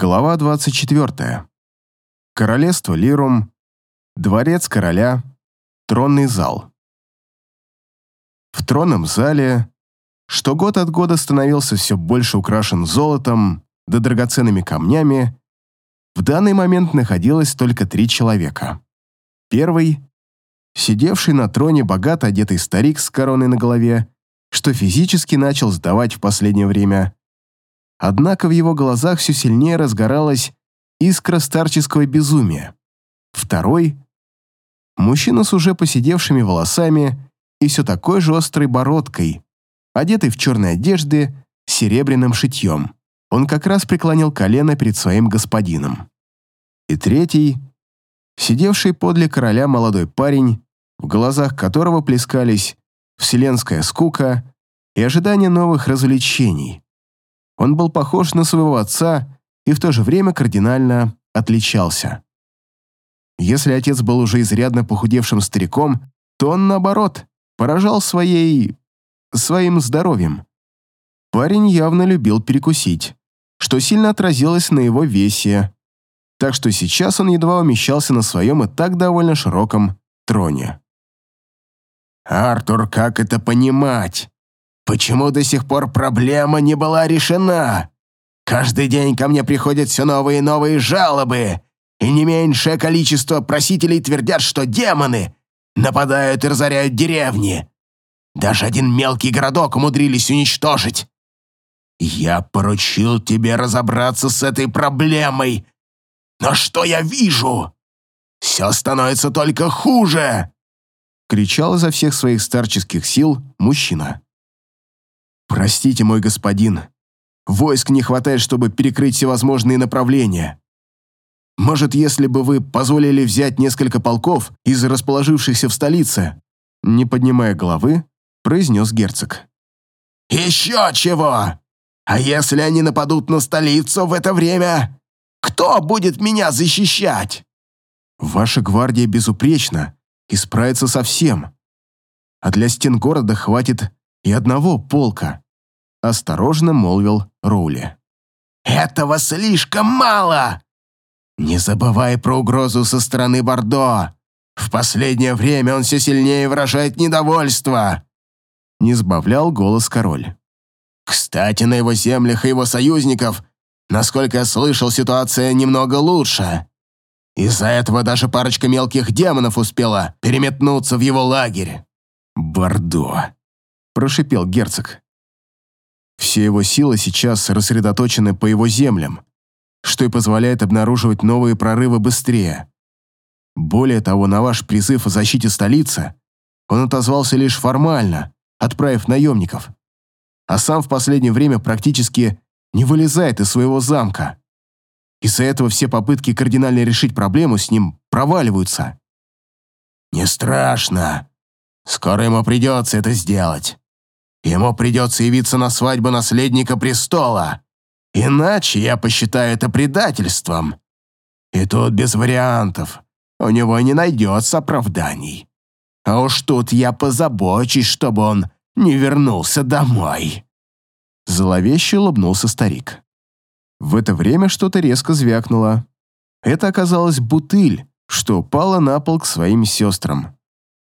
Глава 24. Королевство Лирум. Дворец короля. Тронный зал. В тронном зале, что год от года становился все больше украшен золотом да драгоценными камнями, в данный момент находилось только три человека. Первый — сидевший на троне богато одетый старик с короной на голове, что физически начал сдавать в последнее время — Однако в его глазах все сильнее разгоралась искра старческого безумия. Второй — мужчина с уже посидевшими волосами и все такой же острой бородкой, одетый в черной одежды с серебряным шитьем. Он как раз преклонил колено перед своим господином. И третий — сидевший подле короля молодой парень, в глазах которого плескались вселенская скука и ожидание новых развлечений. Он был похож на своего отца и в то же время кардинально отличался. Если отец был уже изрядно похудевшим стариком, то он, наоборот, поражал своей... своим здоровьем. Парень явно любил перекусить, что сильно отразилось на его весе, так что сейчас он едва умещался на своем и так довольно широком троне. «Артур, как это понимать?» Почему до сих пор проблема не была решена? Каждый день ко мне приходят все новые и новые жалобы, и не меньшее количество просителей твердят, что демоны нападают и разоряют деревни. Даже один мелкий городок умудрились уничтожить. Я поручил тебе разобраться с этой проблемой. Но что я вижу? Все становится только хуже!» Кричал изо всех своих старческих сил мужчина. «Простите, мой господин. Войск не хватает, чтобы перекрыть всевозможные направления. Может, если бы вы позволили взять несколько полков из расположившихся в столице?» Не поднимая головы, произнес герцог. «Еще чего! А если они нападут на столицу в это время? Кто будет меня защищать?» «Ваша гвардия безупречна и справится со всем. А для стен города хватит и одного полка», — осторожно молвил Роули. «Этого слишком мало! Не забывай про угрозу со стороны Бордо. В последнее время он все сильнее выражает недовольство!» Не сбавлял голос король. «Кстати, на его землях и его союзников, насколько я слышал, ситуация немного лучше. Из-за этого даже парочка мелких демонов успела переметнуться в его лагерь». «Бордо!» Прошипел герцог. Все его силы сейчас рассредоточены по его землям, что и позволяет обнаруживать новые прорывы быстрее. Более того, на ваш призыв о защите столицы он отозвался лишь формально, отправив наемников, а сам в последнее время практически не вылезает из своего замка. Из-за этого все попытки кардинально решить проблему с ним проваливаются. «Не страшно. Скоро ему придется это сделать. Ему придется явиться на свадьбу наследника престола. Иначе я посчитаю это предательством. И тут без вариантов. У него не найдется оправданий. А уж тут я позабочусь, чтобы он не вернулся домой». Зловеще улыбнулся старик. В это время что-то резко звякнуло. Это оказалась бутыль, что упала на пол к своим сестрам.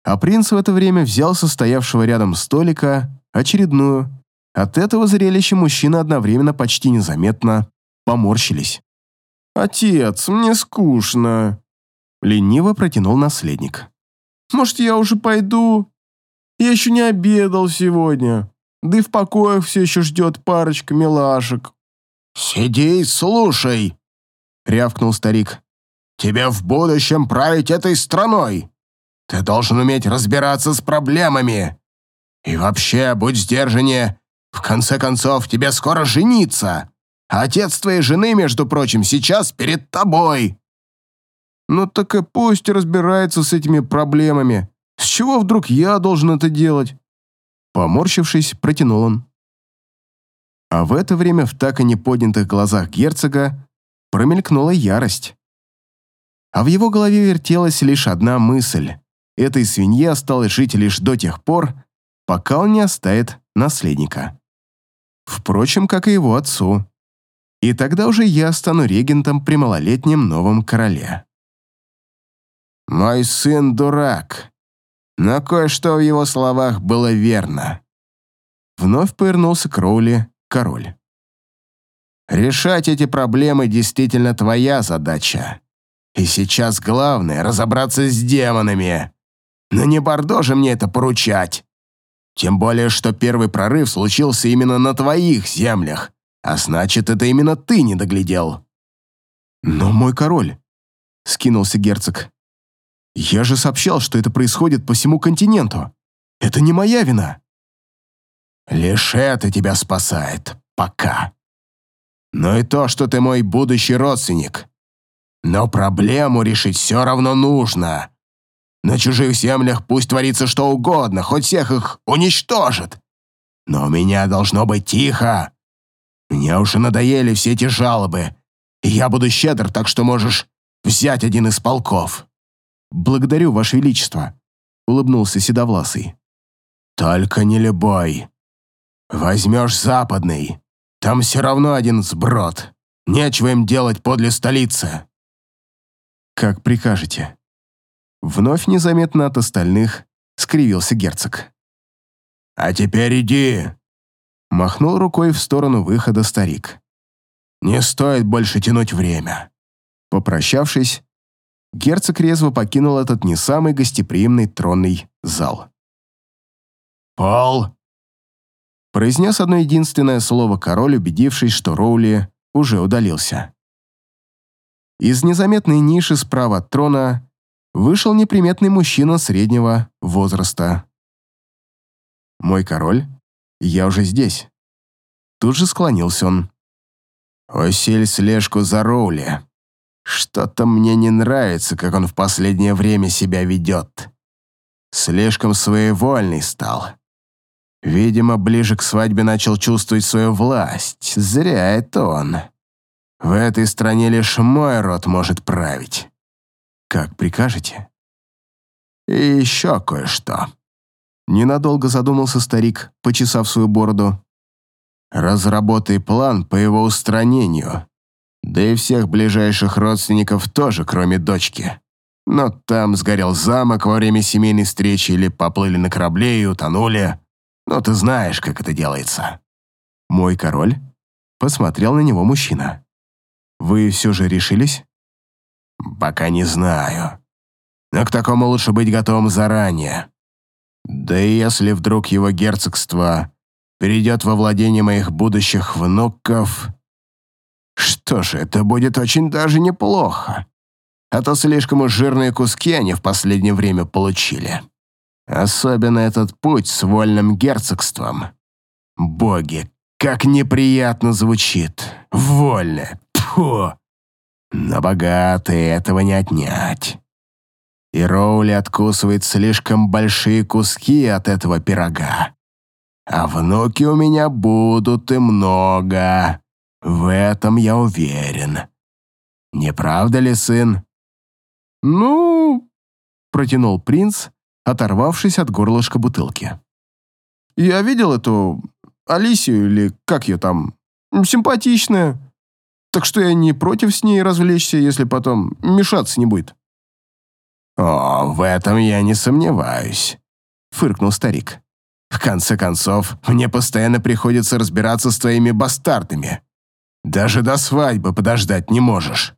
А принц в это время взял состоявшего рядом столика очередную. От этого зрелища мужчины одновременно почти незаметно поморщились. «Отец, мне скучно», — лениво протянул наследник. «Может, я уже пойду? Я еще не обедал сегодня, да и в покоях все еще ждет парочка милашек». «Сиди слушай», — рявкнул старик. «Тебе в будущем править этой страной. Ты должен уметь разбираться с проблемами. И вообще, будь сдержаннее. В конце концов, тебе скоро жениться. А отец твоей жены, между прочим, сейчас перед тобой. Ну так и пусть разбирается с этими проблемами. С чего вдруг я должен это делать? Поморщившись, протянул он. А в это время в так и не поднятых глазах герцога промелькнула ярость. А в его голове вертелась лишь одна мысль. Этой свинье осталось жить лишь до тех пор, пока он не оставит наследника. Впрочем, как и его отцу. И тогда уже я стану регентом при малолетнем новом короле. «Мой сын дурак», но кое-что в его словах было верно. Вновь повернулся к Роули король. Решать эти проблемы действительно твоя задача. И сейчас главное — разобраться с демонами. Но не Бордо же мне это поручать. Тем более, что первый прорыв случился именно на твоих землях, а значит, это именно ты не доглядел. «Но мой король», — скинулся герцог, — «я же сообщал, что это происходит по всему континенту. Это не моя вина». «Лишь это тебя спасает. Пока» но и то, что ты мой будущий родственник. Но проблему решить все равно нужно. На чужих землях пусть творится что угодно, хоть всех их уничтожит. Но у меня должно быть тихо. Мне уже надоели все эти жалобы, и я буду щедр, так что можешь взять один из полков». «Благодарю, Ваше Величество», — улыбнулся Седовласый. «Только не любой. Возьмешь западный. Там все равно один сброд. Нечего им делать подле столицы. Как прикажете. Вновь незаметно от остальных скривился герцог. А теперь иди. Махнул рукой в сторону выхода старик. Не стоит больше тянуть время. Попрощавшись, герцог резво покинул этот не самый гостеприимный тронный зал. «Пол!» произнес одно единственное слово король, убедившись, что Роули уже удалился. Из незаметной ниши справа от трона вышел неприметный мужчина среднего возраста. «Мой король, я уже здесь». Тут же склонился он. «Усиль слежку за Роули. Что-то мне не нравится, как он в последнее время себя ведет. Слишком своевольный стал. Видимо, ближе к свадьбе начал чувствовать свою власть. Зря это он. В этой стране лишь мой род может править. Как прикажете. И еще кое-что. Ненадолго задумался старик, почесав свою бороду. Разработай план по его устранению. Да и всех ближайших родственников тоже, кроме дочки. Но там сгорел замок во время семейной встречи или поплыли на корабле и утонули. Но ты знаешь, как это делается». «Мой король?» Посмотрел на него мужчина. «Вы все же решились?» «Пока не знаю. Но к такому лучше быть готовым заранее. Да и если вдруг его герцогство перейдет во владение моих будущих внуков... Что ж, это будет очень даже неплохо. А то слишком уж жирные куски они в последнее время получили». Особенно этот путь с вольным герцогством. Боги, как неприятно звучит. Вольно. Тьфу. Но богатые этого не отнять. И Роули откусывает слишком большие куски от этого пирога. А внуки у меня будут и много. В этом я уверен. Не правда ли, сын? Ну, протянул принц, оторвавшись от горлышка бутылки. «Я видел эту Алисию, или как ее там, симпатичная, так что я не против с ней развлечься, если потом мешаться не будет». «О, в этом я не сомневаюсь», — фыркнул старик. «В конце концов, мне постоянно приходится разбираться с твоими бастардами. Даже до свадьбы подождать не можешь».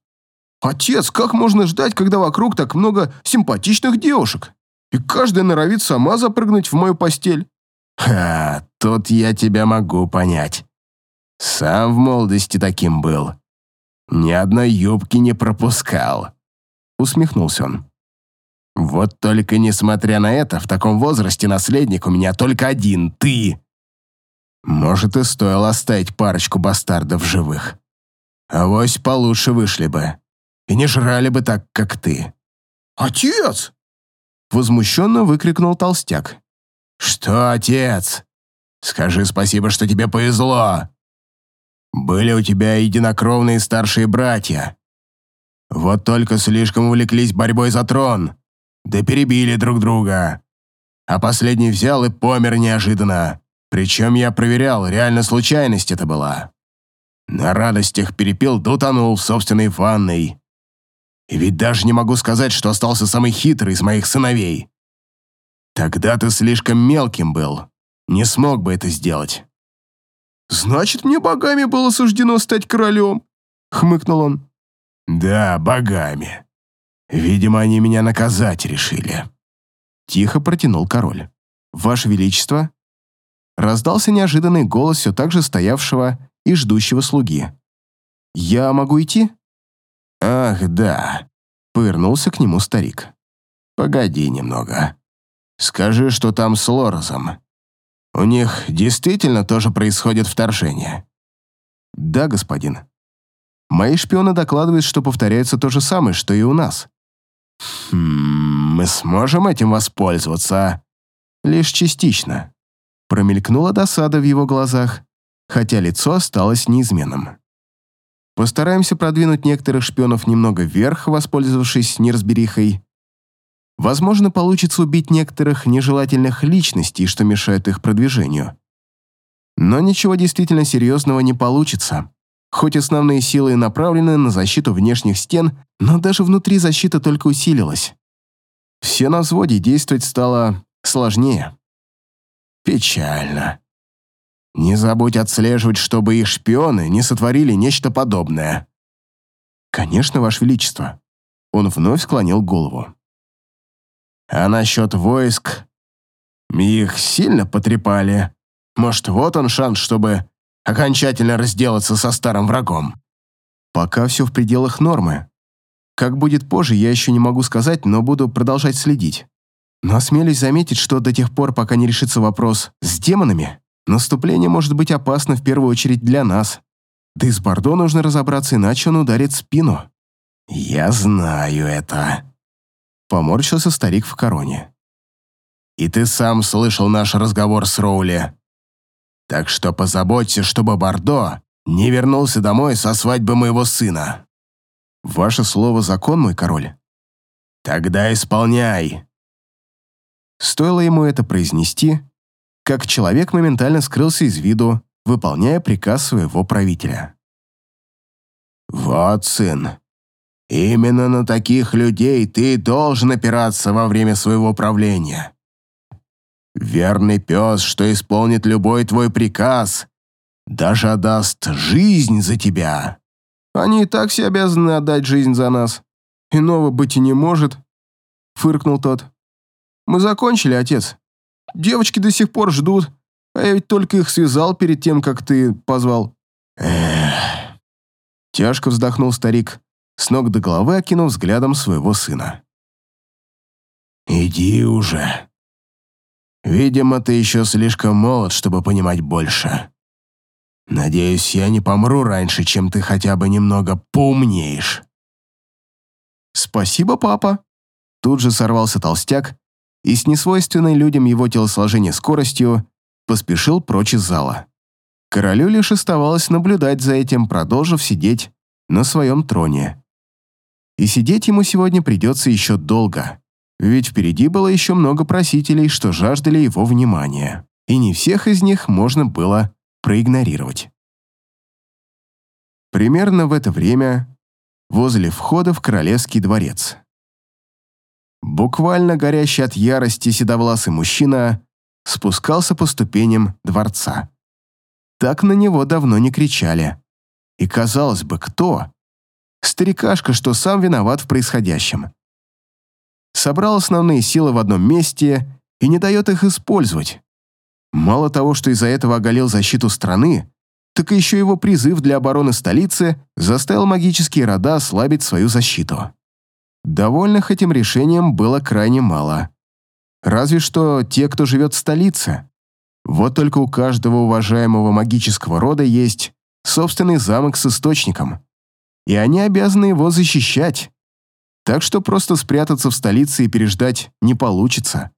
«Отец, как можно ждать, когда вокруг так много симпатичных девушек?» и каждая норовит сама запрыгнуть в мою постель. Ха, тут я тебя могу понять. Сам в молодости таким был. Ни одной юбки не пропускал. Усмехнулся он. Вот только несмотря на это, в таком возрасте наследник у меня только один, ты. Может, и стоило оставить парочку бастардов живых. Авось получше вышли бы. И не жрали бы так, как ты. «Отец!» Возмущенно выкрикнул толстяк. «Что, отец? Скажи спасибо, что тебе повезло. Были у тебя единокровные старшие братья. Вот только слишком увлеклись борьбой за трон, да перебили друг друга. А последний взял и помер неожиданно. Причем я проверял, реально случайность это была. На радостях перепил да утонул в собственной ванной. И ведь даже не могу сказать, что остался самый хитрый из моих сыновей. Тогда ты слишком мелким был, не смог бы это сделать. «Значит, мне богами было суждено стать королем», — хмыкнул он. «Да, богами. Видимо, они меня наказать решили». Тихо протянул король. «Ваше Величество?» Раздался неожиданный голос все так же стоявшего и ждущего слуги. «Я могу идти?» «Ах, да», — повернулся к нему старик. «Погоди немного. Скажи, что там с Лорозом. У них действительно тоже происходит вторжение?» «Да, господин. Мои шпионы докладывают, что повторяется то же самое, что и у нас». «Хм, мы сможем этим воспользоваться?» «Лишь частично». Промелькнула досада в его глазах, хотя лицо осталось неизменным. Постараемся продвинуть некоторых шпионов немного вверх, воспользовавшись неразберихой, Возможно, получится убить некоторых нежелательных личностей, что мешает их продвижению. Но ничего действительно серьезного не получится. Хоть основные силы и направлены на защиту внешних стен, но даже внутри защита только усилилась. Все на взводе действовать стало сложнее. Печально. Не забудь отслеживать, чтобы их шпионы не сотворили нечто подобное. Конечно, Ваше Величество. Он вновь склонил голову. А насчет войск... Их сильно потрепали. Может, вот он шанс, чтобы окончательно разделаться со старым врагом. Пока все в пределах нормы. Как будет позже, я еще не могу сказать, но буду продолжать следить. Но осмелюсь заметить, что до тех пор, пока не решится вопрос с демонами, наступление может быть опасно в первую очередь для нас. Да и с Бордо нужно разобраться, иначе он ударит спину. «Я знаю это», Поморщился старик в короне. «И ты сам слышал наш разговор с Роули. Так что позаботься, чтобы Бордо не вернулся домой со свадьбы моего сына». «Ваше слово закон, мой король». «Тогда исполняй». Стоило ему это произнести, как человек моментально скрылся из виду, выполняя приказ своего правителя. «Вот, сын, Именно на таких людей ты должен опираться во время своего правления. Верный пес, что исполнит любой твой приказ, даже отдаст жизнь за тебя. Они и так все обязаны отдать жизнь за нас. Иного быть и не может, — фыркнул тот. Мы закончили, отец. Девочки до сих пор ждут, а я ведь только их связал перед тем, как ты позвал. Эх. Тяжко вздохнул старик, с ног до головы окинув взглядом своего сына. «Иди уже. Видимо, ты еще слишком молод, чтобы понимать больше. Надеюсь, я не помру раньше, чем ты хотя бы немного поумнеешь». «Спасибо, папа!» Тут же сорвался толстяк и с несвойственной людям его телосложения скоростью поспешил прочь из зала. Королю лишь оставалось наблюдать за этим, продолжив сидеть на своем троне. И сидеть ему сегодня придется еще долго, ведь впереди было еще много просителей, что жаждали его внимания, и не всех из них можно было проигнорировать. Примерно в это время возле входа в королевский дворец. Буквально горящий от ярости седовласый мужчина спускался по ступеням дворца. Так на него давно не кричали. И казалось бы, кто, Старикашка, что сам виноват в происходящем. Собрал основные силы в одном месте и не дает их использовать. Мало того, что из-за этого оголил защиту страны, так еще его призыв для обороны столицы заставил магические рода ослабить свою защиту. Довольных этим решением было крайне мало. Разве что те, кто живет в столице. Вот только у каждого уважаемого магического рода есть собственный замок с источником и они обязаны его защищать. Так что просто спрятаться в столице и переждать не получится.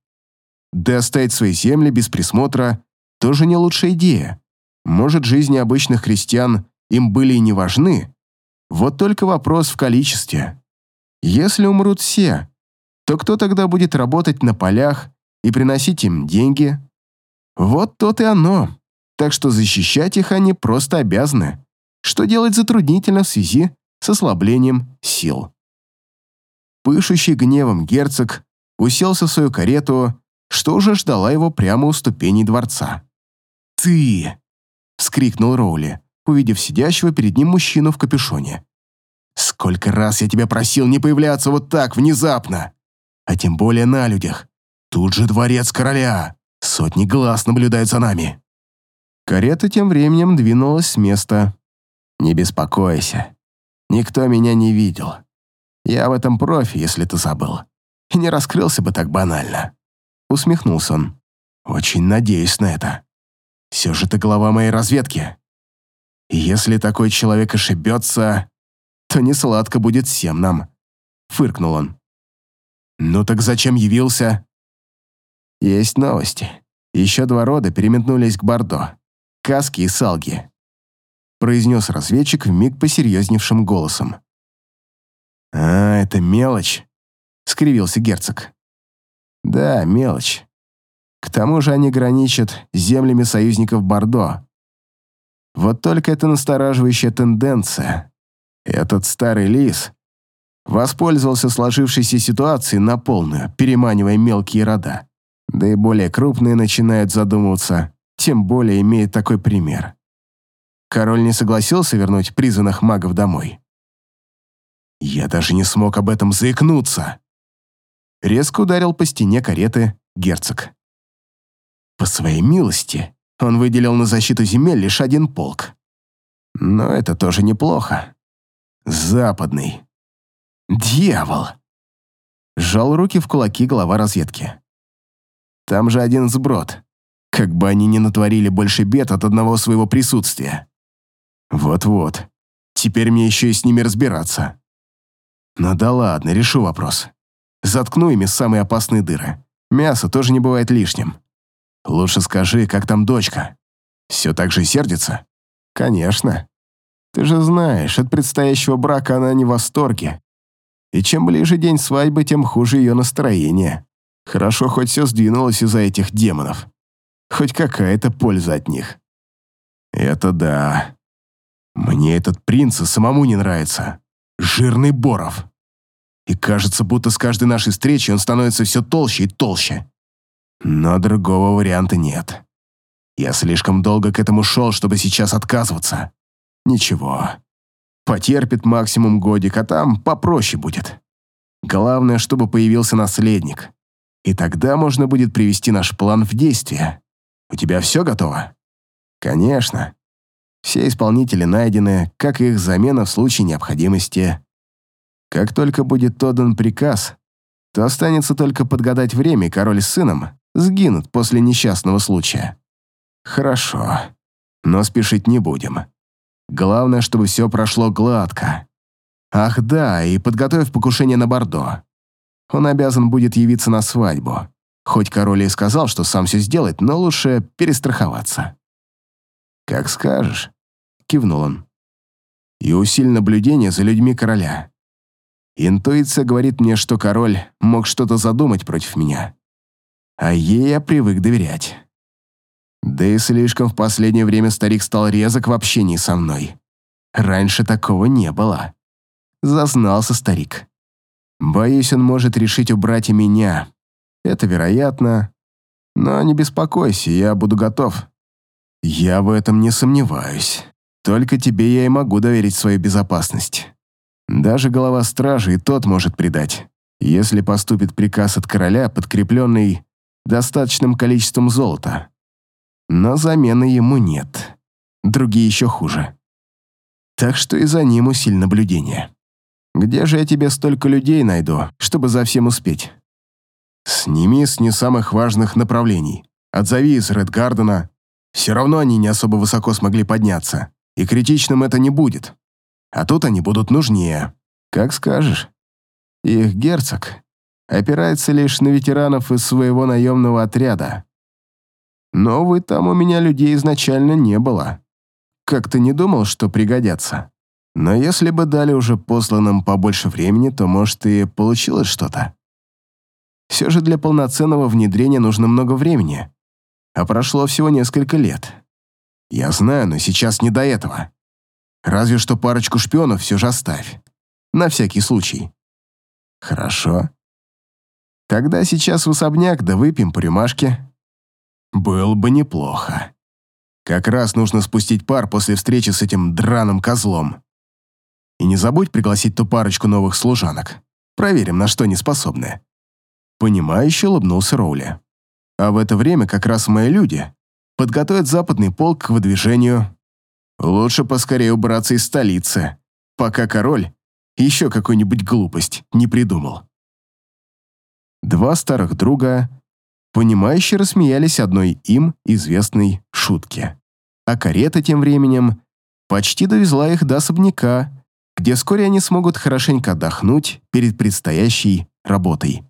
Да оставить свои земли без присмотра тоже не лучшая идея. Может, жизни обычных крестьян им были и не важны. Вот только вопрос в количестве. Если умрут все, то кто тогда будет работать на полях и приносить им деньги? Вот то и оно. Так что защищать их они просто обязаны. Что делать затруднительно в связи с ослаблением сил. Пышущий гневом герцог уселся в свою карету, что уже ждала его прямо у ступеней дворца. «Ты!» — вскрикнул Роули, увидев сидящего перед ним мужчину в капюшоне. «Сколько раз я тебя просил не появляться вот так внезапно! А тем более на людях. Тут же дворец короля. Сотни глаз наблюдают за нами». Карета тем временем двинулась с места. «Не беспокойся. Никто меня не видел. Я в этом профи, если ты забыл. И не раскрылся бы так банально». Усмехнулся он. «Очень надеюсь на это. Все же ты глава моей разведки. И если такой человек ошибется, то не сладко будет всем нам», — фыркнул он. «Ну так зачем явился?» «Есть новости. Еще два рода переметнулись к Бордо. Каски и Салги», — произнес разведчик вмиг посерьезневшим голосом. «А, это мелочь», — скривился герцог. «Да, мелочь. К тому же они граничат землями союзников Бордо. Вот только это настораживающая тенденция. Этот старый лис воспользовался сложившейся ситуацией на полную, переманивая мелкие рода. Да и более крупные начинают задумываться, тем более имеет такой пример. Король не согласился вернуть призванных магов домой. Я даже не смог об этом заикнуться. Резко ударил по стене кареты герцог. По своей милости он выделил на защиту земель лишь один полк. Но это тоже неплохо. Западный. Дьявол! Сжал руки в кулаки глава разведки. Там же один сброд. Как бы они ни натворили больше бед от одного своего присутствия. Вот-вот. Теперь мне еще и с ними разбираться. Ну да ладно, решу вопрос. Заткну ими самые опасные дыры. Мясо тоже не бывает лишним. Лучше скажи, как там дочка? Все так же сердится? Конечно. Ты же знаешь, от предстоящего брака она не в восторге. И чем ближе день свадьбы, тем хуже ее настроение. Хорошо, хоть все сдвинулось из-за этих демонов. Хоть какая-то польза от них. Это да. Мне этот принц самому не нравится. Жирный Боров. И кажется, будто с каждой нашей встречей он становится все толще и толще. Но другого варианта нет. Я слишком долго к этому шел, чтобы сейчас отказываться. Ничего. Потерпит максимум годик, а там попроще будет. Главное, чтобы появился наследник. И тогда можно будет привести наш план в действие. У тебя все готово? Конечно. Все исполнители найдены, как и их замена в случае необходимости. Как только будет отдан приказ, то останется только подгадать время, и король с сыном сгинут после несчастного случая. Хорошо, но спешить не будем. Главное, чтобы все прошло гладко. Ах да, и подготовив покушение на Бордо. Он обязан будет явиться на свадьбу. Хоть король и сказал, что сам все сделает, но лучше перестраховаться. «Как скажешь», — кивнул он. «И усиль наблюдение за людьми короля. Интуиция говорит мне, что король мог что-то задумать против меня. А ей я привык доверять. Да и слишком в последнее время старик стал резок в общении со мной. Раньше такого не было. Зазнался старик. Боюсь, он может решить убрать и меня. Это вероятно. Но не беспокойся, я буду готов. Я в этом не сомневаюсь. Только тебе я и могу доверить свою безопасность. Даже глава стражи и тот может предать, если поступит приказ от короля, подкрепленный достаточным количеством золота. Но замены ему нет. Другие еще хуже. Так что и за ним усиль наблюдение. Где же я тебе столько людей найду, чтобы за всем успеть? Сними с не самых важных направлений. Отзови из Редгардена. Все равно они не особо высоко смогли подняться, и критичным это не будет. А тут они будут нужнее. Как скажешь. Их герцог опирается лишь на ветеранов из своего наемного отряда. Но, увы, там у меня людей изначально не было. Как-то не думал, что пригодятся. Но если бы дали уже посланным побольше времени, то, может, и получилось что-то. Все же для полноценного внедрения нужно много времени. А прошло всего несколько лет. Я знаю, но сейчас не до этого. Разве что парочку шпионов все же оставь. На всякий случай. Хорошо. Тогда сейчас в особняк да выпьем по рюмашке. Было бы неплохо. Как раз нужно спустить пар после встречи с этим драным козлом. И не забудь пригласить ту парочку новых служанок. Проверим, на что они способны. Понимающе улыбнулся Роули. А в это время как раз мои люди подготовят западный полк к выдвижению. Лучше поскорее убраться из столицы, пока король еще какую-нибудь глупость не придумал. Два старых друга, понимающе рассмеялись одной им известной шутке. А карета тем временем почти довезла их до особняка, где вскоре они смогут хорошенько отдохнуть перед предстоящей работой.